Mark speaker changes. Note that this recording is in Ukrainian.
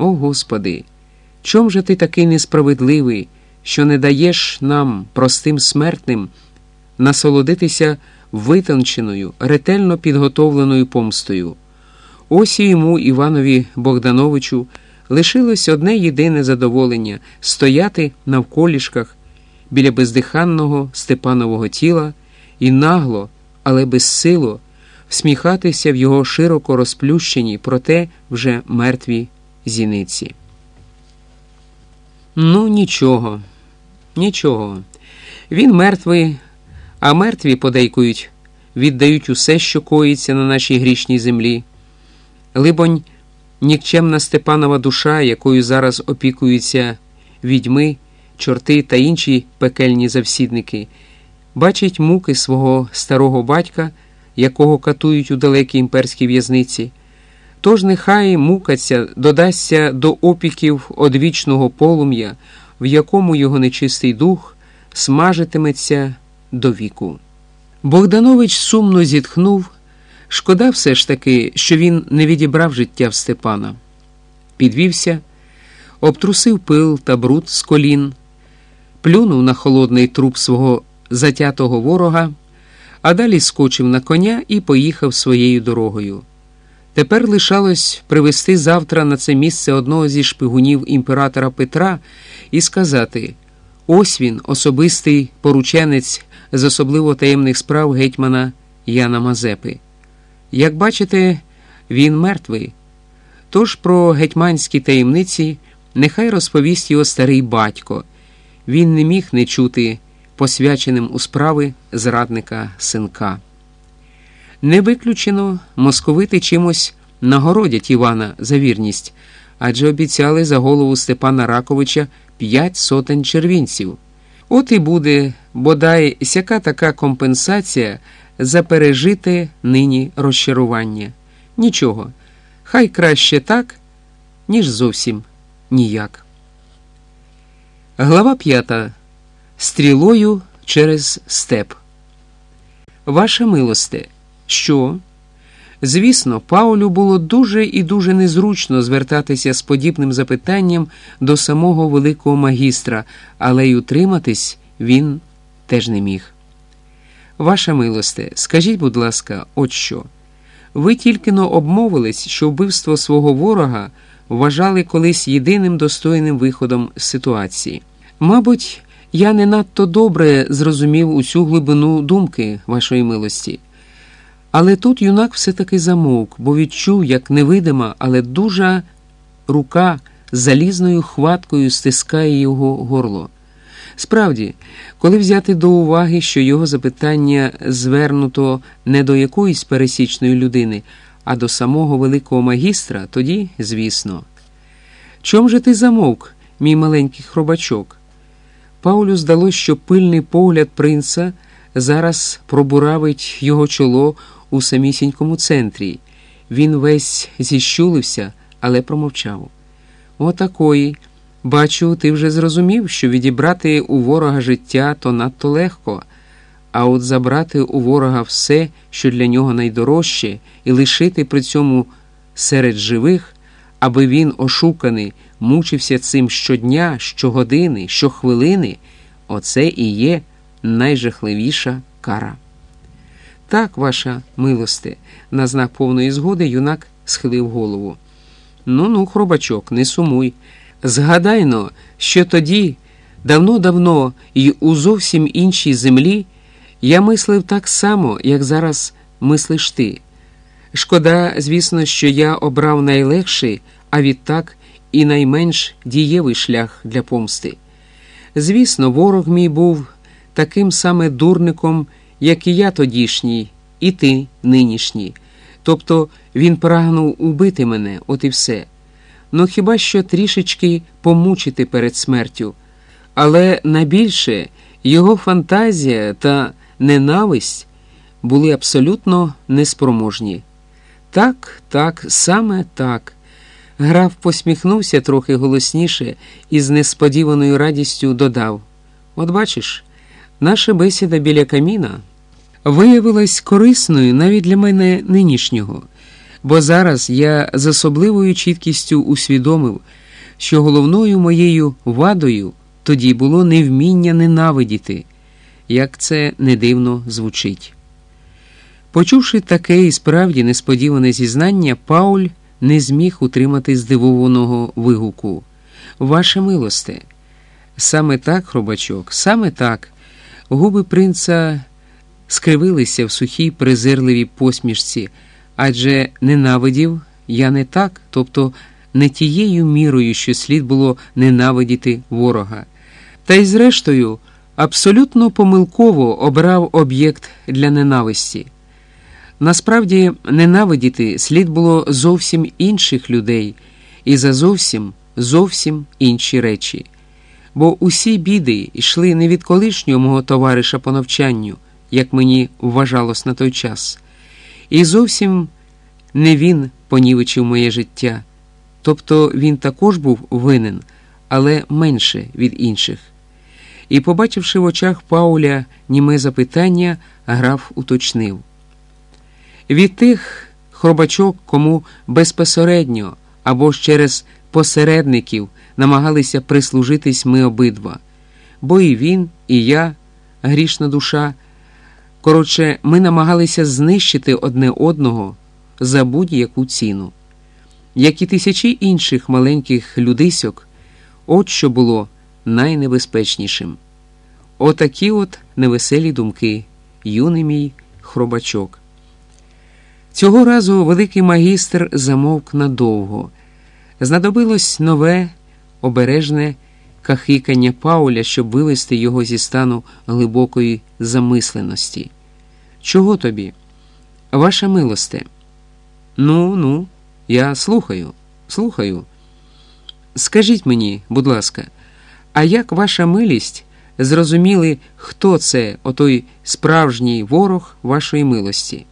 Speaker 1: О Господи, чом же ти такий несправедливий, що не даєш нам, простим смертним, насолодитися витонченою, ретельно підготовленою помстою? Ось йому, Іванові Богдановичу, лишилось одне єдине задоволення стояти навколішках біля бездиханного Степанового тіла і нагло, але безсило всміхатися в його широко розплющеній, проте вже мертвій зіниці. Ну, нічого, нічого. Він мертвий, а мертві подейкують, віддають усе, що коїться на нашій грішній землі. Либонь, нікчемна Степанова душа, якою зараз опікуються відьми, чорти та інші пекельні завсідники, бачить муки свого старого батька, якого катують у далекій імперській в'язниці. Тож нехай мукаться, додасться до опіків одвічного полум'я, в якому його нечистий дух смажитиметься до віку. Богданович сумно зітхнув. Шкода все ж таки, що він не відібрав життя в Степана. Підвівся, обтрусив пил та бруд з колін, плюнув на холодний труп свого затятого ворога, а далі скочив на коня і поїхав своєю дорогою. Тепер лишалось привезти завтра на це місце одного зі шпигунів імператора Петра і сказати: ось він, особистий порученець з особливо таємних справ гетьмана Яна Мазепи. Як бачите, він мертвий. Тож про гетьманські таємниці нехай розповість його старий батько. Він не міг не чути посвяченим у справи зрадника синка. Не виключено, московити чимось нагородять Івана за вірність, адже обіцяли за голову Степана Раковича п'ять сотень червінців. От і буде, бодай сяка така компенсація за пережите нині розчарування. Нічого, хай краще так, ніж зовсім ніяк. Глава п'ята. Стрілою через степ. Ваша милосте, що? Звісно, Паулю було дуже і дуже незручно звертатися з подібним запитанням до самого великого магістра, але й утриматись він теж не міг. Ваша милосте, скажіть, будь ласка, от що? Ви тільки но обмовились, що вбивство свого ворога вважали колись єдиним достойним виходом з ситуації. Мабуть, я не надто добре зрозумів усю глибину думки вашої милості. Але тут юнак все-таки замовк, бо відчув, як невидима, але дуже рука залізною хваткою стискає його горло. Справді, коли взяти до уваги, що його запитання звернуто не до якоїсь пересічної людини, а до самого великого магістра, тоді, звісно. Чом же ти замовк, мій маленький хробачок? Паулю здалося, що пильний погляд принца зараз пробуравить його чоло у самісінькому центрі. Він весь зіщулився, але промовчав. Отакої. Бачу, ти вже зрозумів, що відібрати у ворога життя то надто легко, а от забрати у ворога все, що для нього найдорожче, і лишити при цьому серед живих, аби він, ошуканий, мучився цим щодня, щогодини, щохвилини, оце і є найжахливіша кара. Так, ваша милосте, на знак повної згоди юнак схилив голову. Ну ну, хробачок, не сумуй. Згадайно, що тоді, давно-давно і у зовсім іншій землі, я мислив так само, як зараз мислиш ти. Шкода, звісно, що я обрав найлегший, а відтак і найменш дієвий шлях для помсти. Звісно, ворог мій був таким саме дурником, як і я тодішній, і ти нинішній. Тобто він прагнув убити мене, от і все. Ну хіба що трішечки помучити перед смертю, але найбільше його фантазія та ненависть були абсолютно неспроможні. Так, так, саме так. Граф посміхнувся трохи голосніше і з несподіваною радістю додав: От бачиш, наша бесіда біля каміна виявилась корисною навіть для мене нинішнього. Бо зараз я з особливою чіткістю усвідомив, що головною моєю вадою тоді було невміння ненавидіти, як це не дивно звучить. Почувши таке і справді несподіване зізнання, Пауль не зміг утримати здивованого вигуку. Ваше милосте. Саме так, хробачок, саме так. Губи принца скривилися в сухій презирливій посмішці, адже ненавидів я не так, тобто не тією мірою, що слід було ненавидіти ворога. Та й зрештою абсолютно помилково обрав об'єкт для ненависті. Насправді, ненавидіти слід було зовсім інших людей і за зовсім зовсім інші речі. Бо усі біди йшли не від колишнього мого товариша по навчанню, як мені вважалось на той час, і зовсім не він понівечив моє життя. Тобто він також був винен, але менше від інших. І, побачивши в очах Пауля німе запитання, граф уточнив. Від тих хробачок, кому безпосередньо або ж через посередників намагалися прислужитись ми обидва, бо і він, і я, грішна душа. Коротше, ми намагалися знищити одне одного за будь-яку ціну. Як і тисячі інших маленьких людисьок, от що було найнебезпечнішим. Отакі от невеселі думки, юний мій хробачок. Цього разу великий магістр замовк надовго. Знадобилось нове, обережне кахикання Пауля, щоб вивести його зі стану глибокої замисленості. Чого тобі? Ваша милосте? Ну, ну, я слухаю, слухаю. Скажіть мені, будь ласка, а як ваша милість зрозуміли, хто це, отой справжній ворог вашої милості?